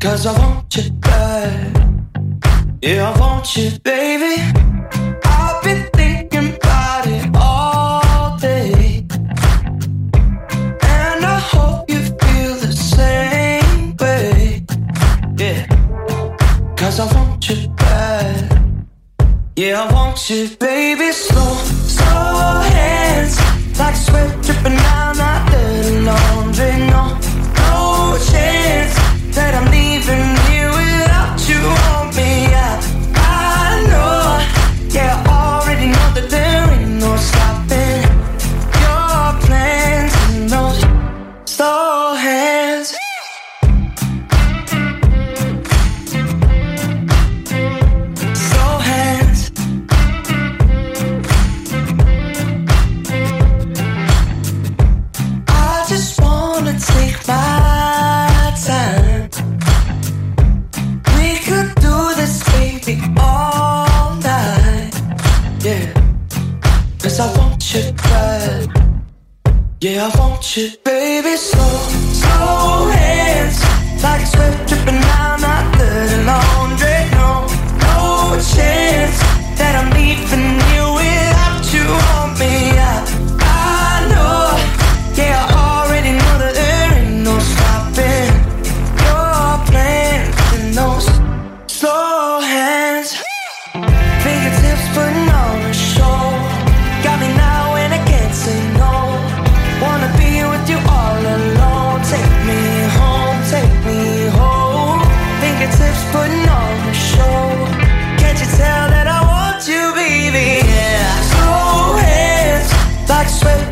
Because I want you bad. Yeah, I want you, baby. I've been thinking about it all day. And I hope you feel the same way. Yeah. Cause I want you bad. Yeah, I want you, baby. Slow, slow hands. Like sweat dripping down my dirty. you bad. Yeah, I want you, baby, slow, slow. sweat